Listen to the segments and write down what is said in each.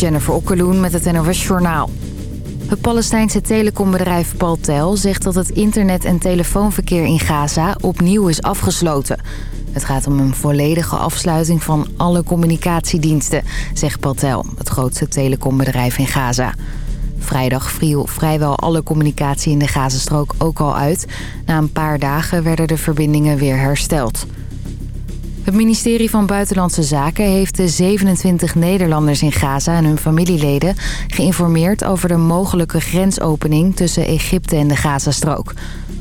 Jennifer Okkeloen met het NOS Journaal. Het Palestijnse telecombedrijf Paltel zegt dat het internet- en telefoonverkeer in Gaza opnieuw is afgesloten. Het gaat om een volledige afsluiting van alle communicatiediensten, zegt Paltel, het grootste telecombedrijf in Gaza. Vrijdag viel vrijwel alle communicatie in de Gazastrook ook al uit. Na een paar dagen werden de verbindingen weer hersteld. Het ministerie van Buitenlandse Zaken heeft de 27 Nederlanders in Gaza en hun familieleden geïnformeerd over de mogelijke grensopening tussen Egypte en de Gazastrook.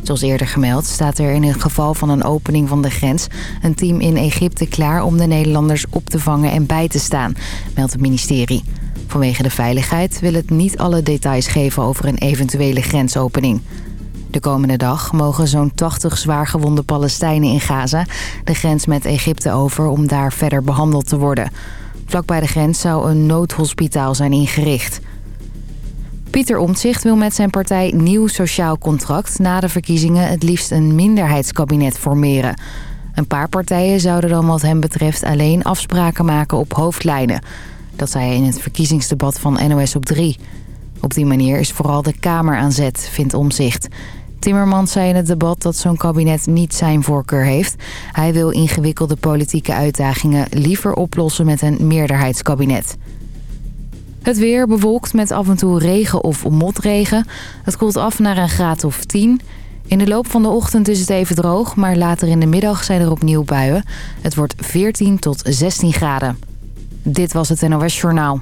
Zoals eerder gemeld staat er in het geval van een opening van de grens een team in Egypte klaar om de Nederlanders op te vangen en bij te staan, meldt het ministerie. Vanwege de veiligheid wil het niet alle details geven over een eventuele grensopening. De komende dag mogen zo'n 80 zwaargewonde Palestijnen in Gaza de grens met Egypte over om daar verder behandeld te worden. Vlakbij de grens zou een noodhospitaal zijn ingericht. Pieter Omtzigt wil met zijn partij Nieuw Sociaal Contract na de verkiezingen het liefst een minderheidskabinet formeren. Een paar partijen zouden dan wat hem betreft alleen afspraken maken op hoofdlijnen. Dat zei hij in het verkiezingsdebat van NOS op 3. Op die manier is vooral de Kamer aan zet, vindt Omzicht. Timmermans zei in het debat dat zo'n kabinet niet zijn voorkeur heeft. Hij wil ingewikkelde politieke uitdagingen liever oplossen met een meerderheidskabinet. Het weer bewolkt met af en toe regen of motregen. Het koelt af naar een graad of 10. In de loop van de ochtend is het even droog, maar later in de middag zijn er opnieuw buien. Het wordt 14 tot 16 graden. Dit was het NOS Journaal.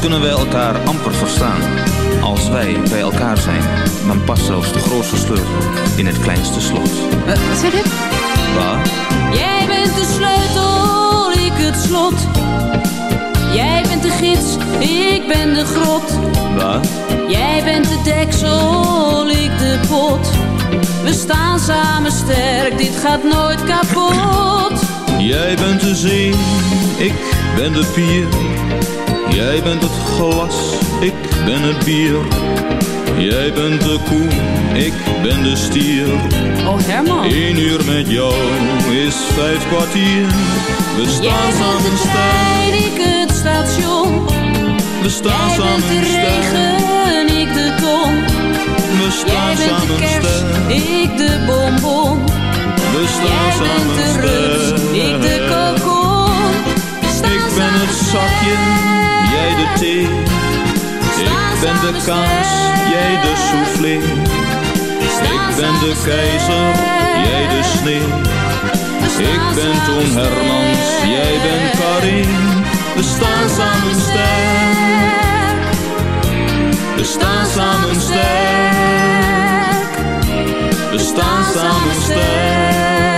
Kunnen wij elkaar amper verstaan. Als wij bij elkaar zijn, dan past zelfs de grootste sleutel in het kleinste slot. Uh, wat zeg je? Wat? Jij bent de sleutel, ik het slot. Jij bent de gids, ik ben de grot. Wat? Jij bent de deksel, ik de pot. We staan samen sterk, dit gaat nooit kapot. Jij bent de zee, ik ben de pier. Jij bent het glas, ik ben het bier. Jij bent de koe, ik ben de stier. Oh Herman. Eén uur met jou is vijf kwartier. We staan Jij samen sterk. ik het station. We staan Jij bent samen de regen, ik de ton. We Jij staan bent de kerst, ik de bonbon. We Jij staan bent samen de rust, ik de kokon. Ik ben het zakje, jij de thee. Ik ben de kaas, jij de soufflé. Ik ben de keizer, jij de sneeuw. Ik ben Toon Hermans, jij bent Karin. We staan samen sterk. We staan samen sterk. We staan samen sterk.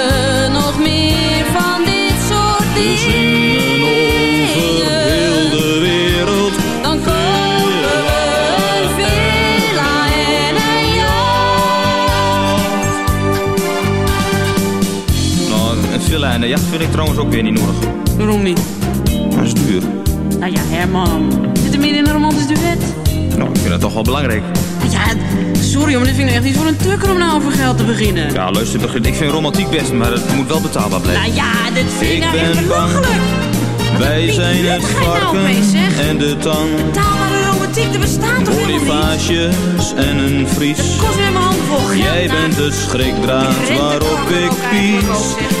en een jacht vind ik trouwens ook weer niet nodig. Waarom niet? Dat is duur. Nou ja, Herman. Zit er meer in een romantisch duet? Nou, ik vind dat toch wel belangrijk. Ja, sorry, maar dit vind ik echt niet voor een tukker om nou over geld te beginnen. Ja, luister, ik vind romantiek best, maar het moet wel betaalbaar blijven. Nou ja, dit vind ik, Ik nou echt ben belachelijk. Wij zijn het nou varken zeg? en de tang. Betaalbare romantiek, er bestaat toch helemaal niet? En een vries. Het kost weer mijn handen vol. Jij nou. bent de schrikdraad waarop ik pies.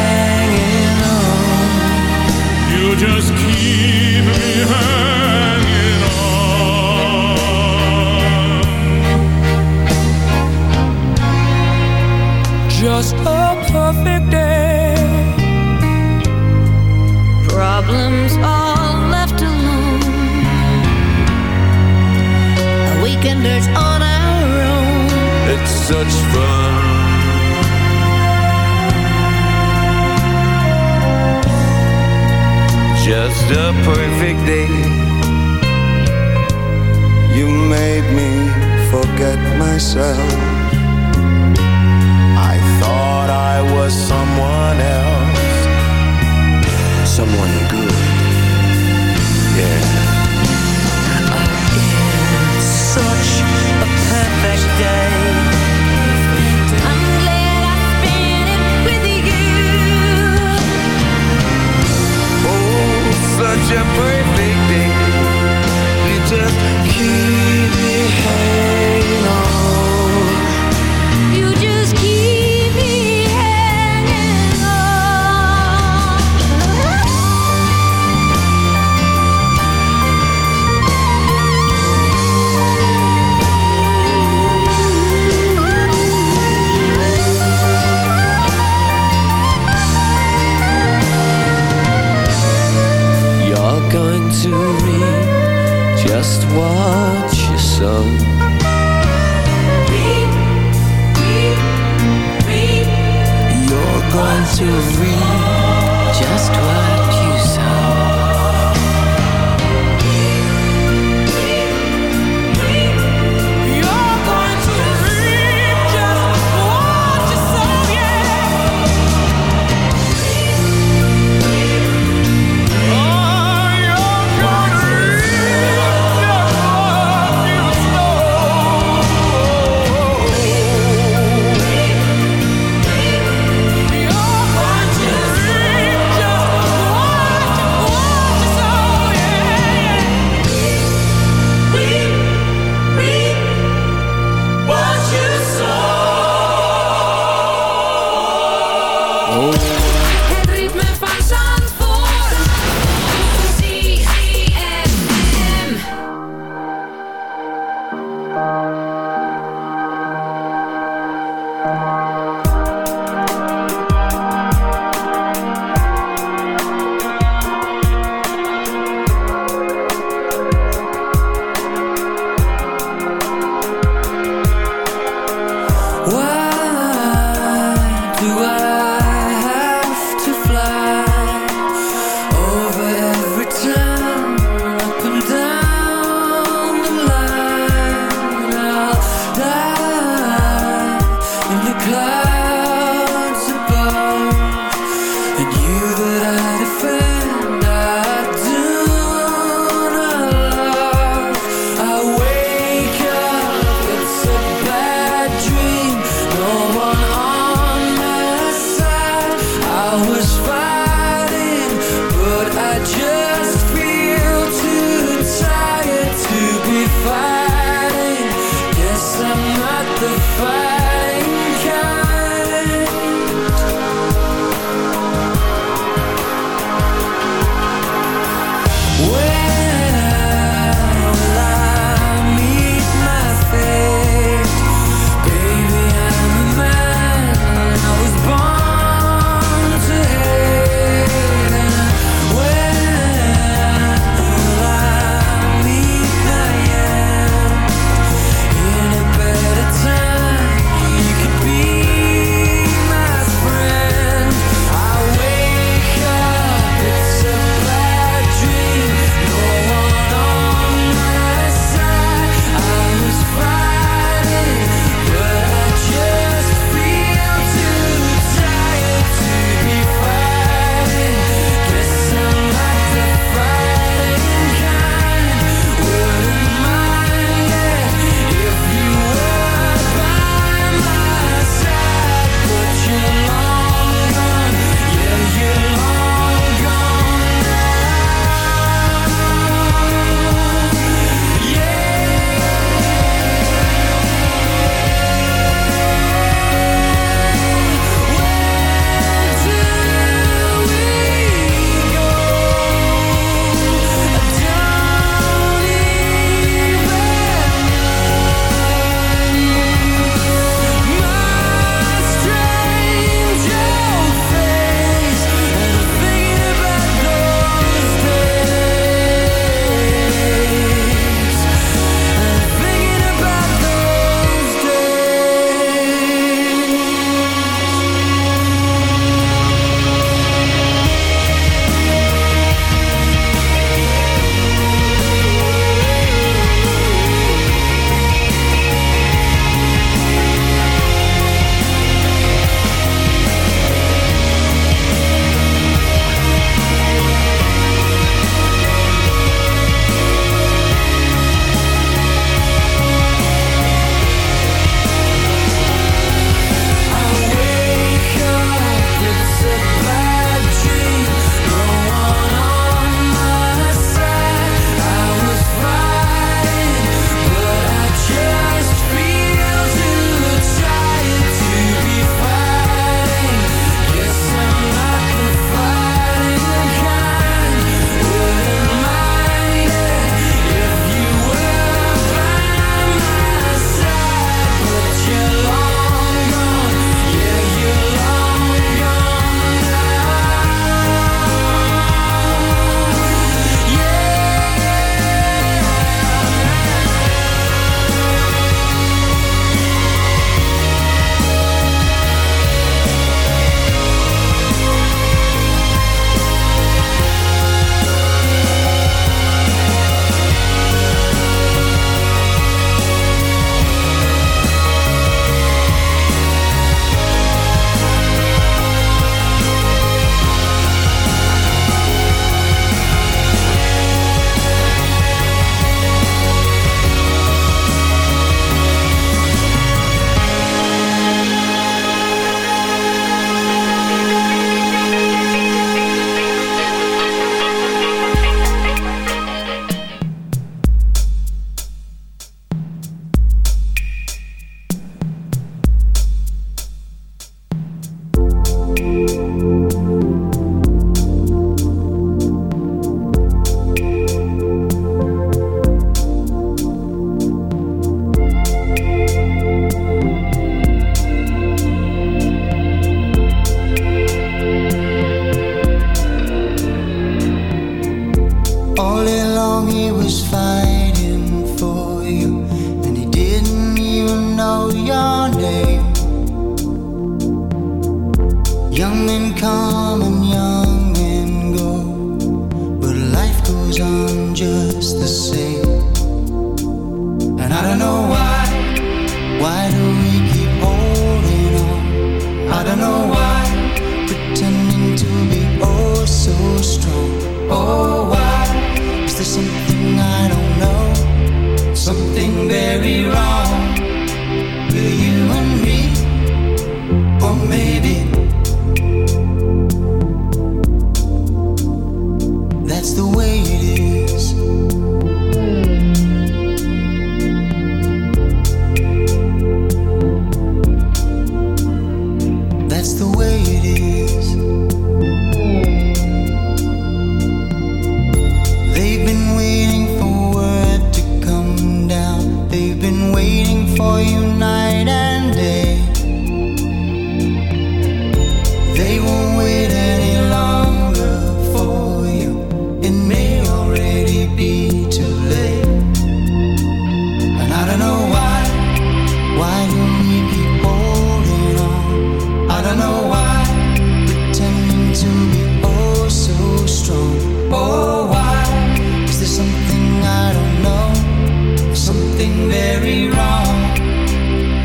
very wrong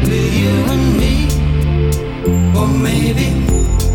with you and me, or maybe.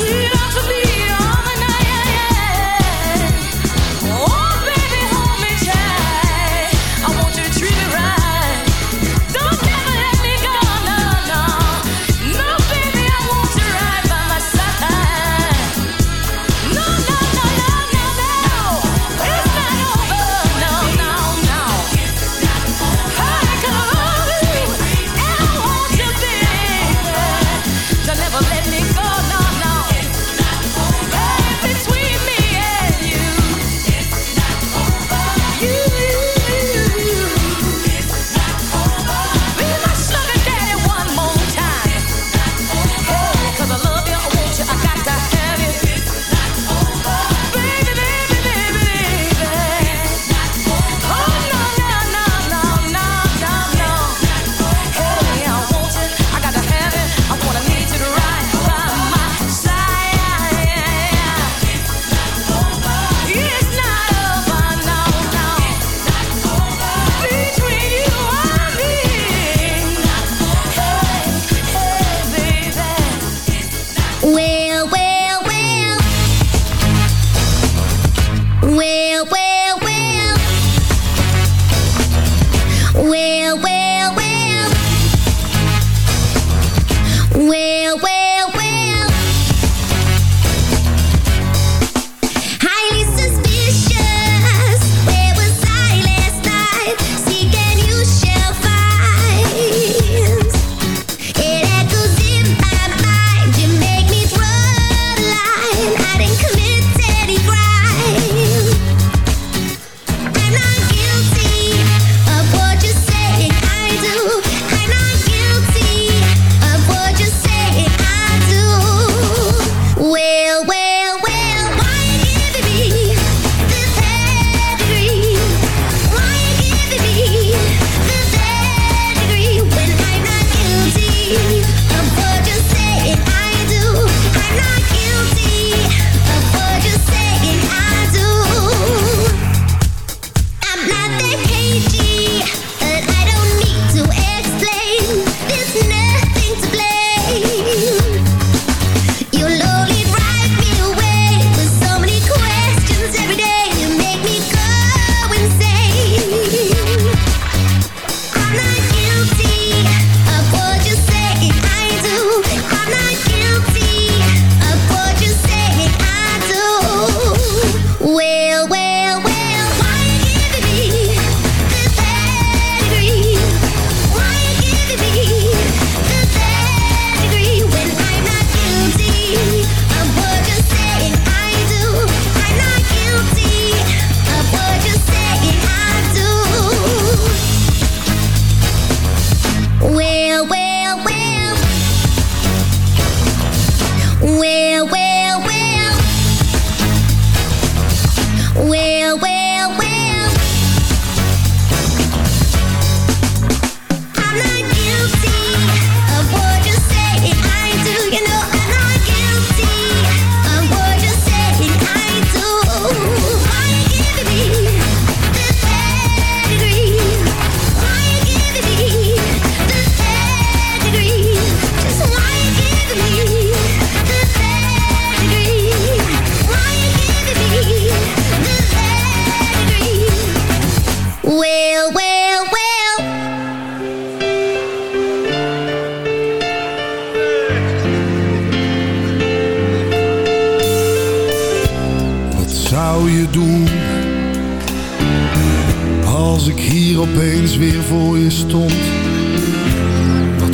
Yeah.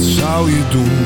Zou je doen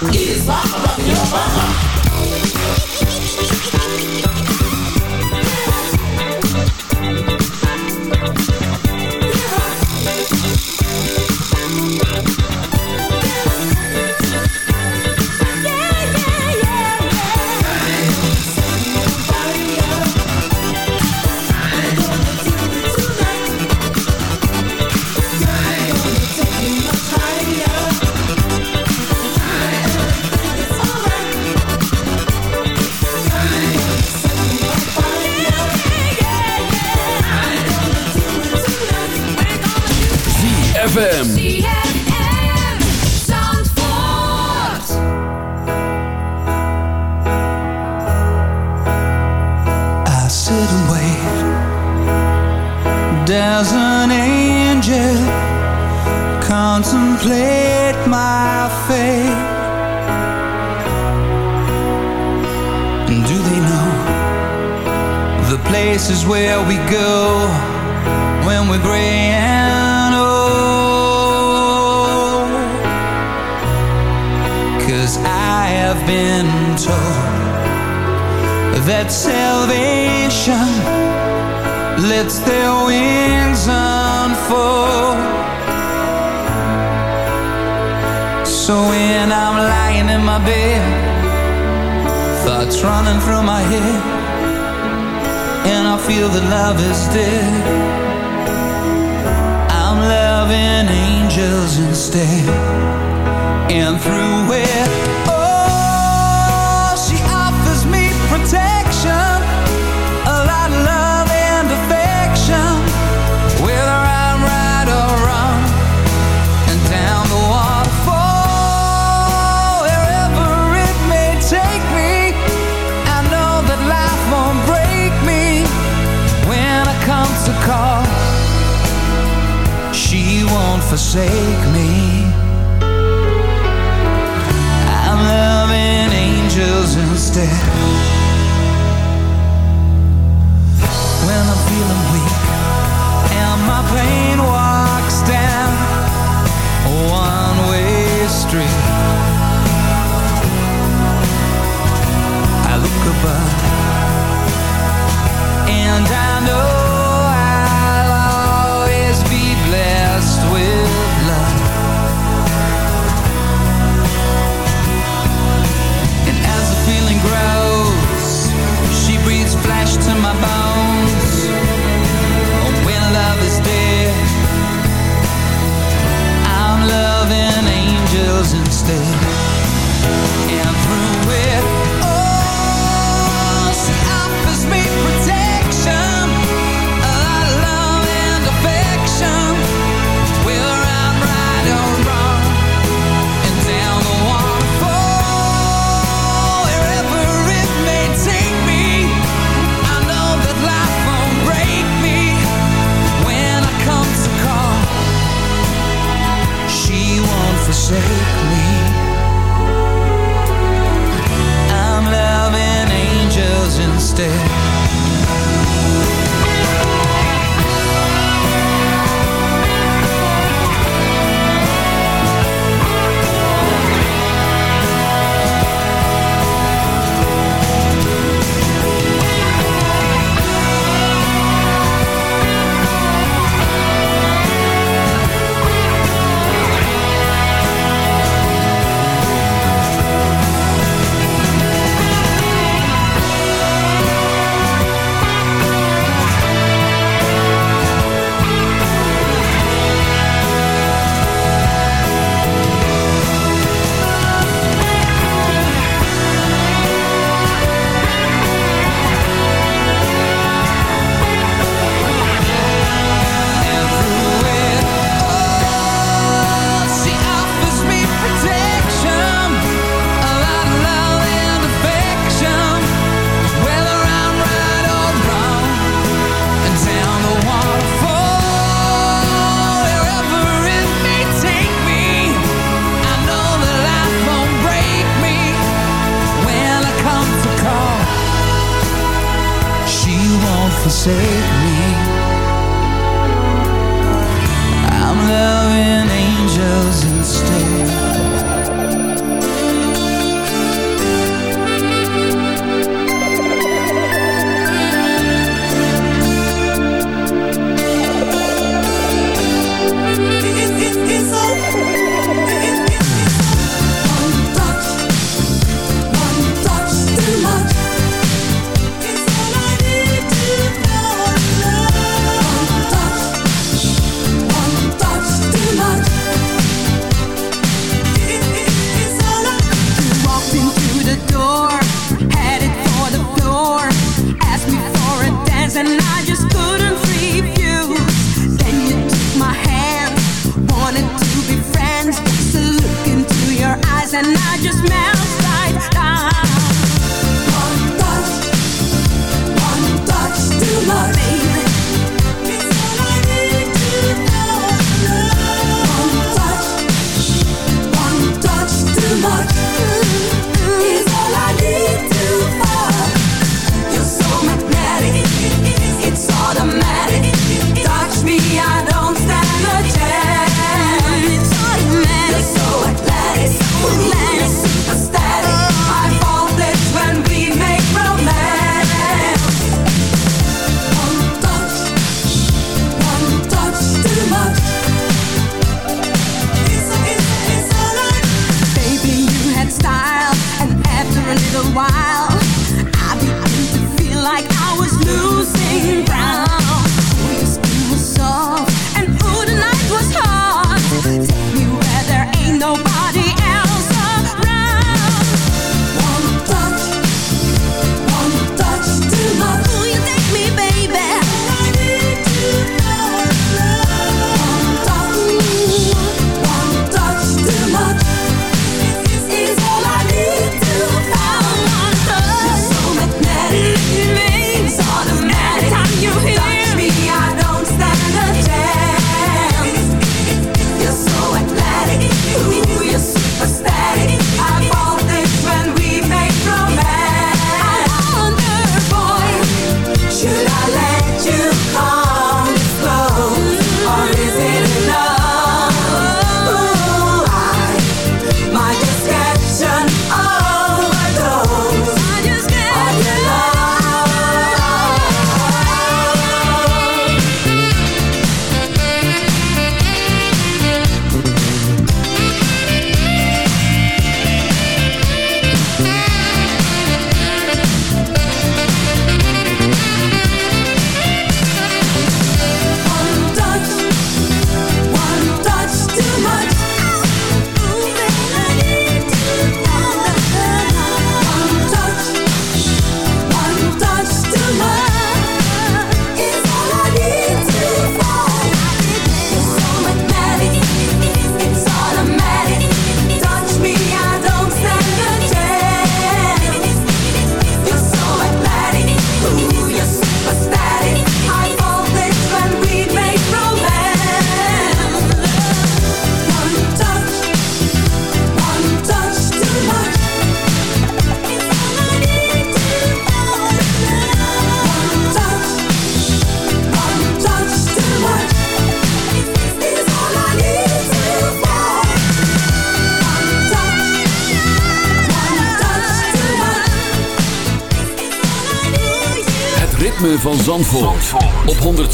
It's my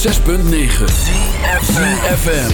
106.9 CFFM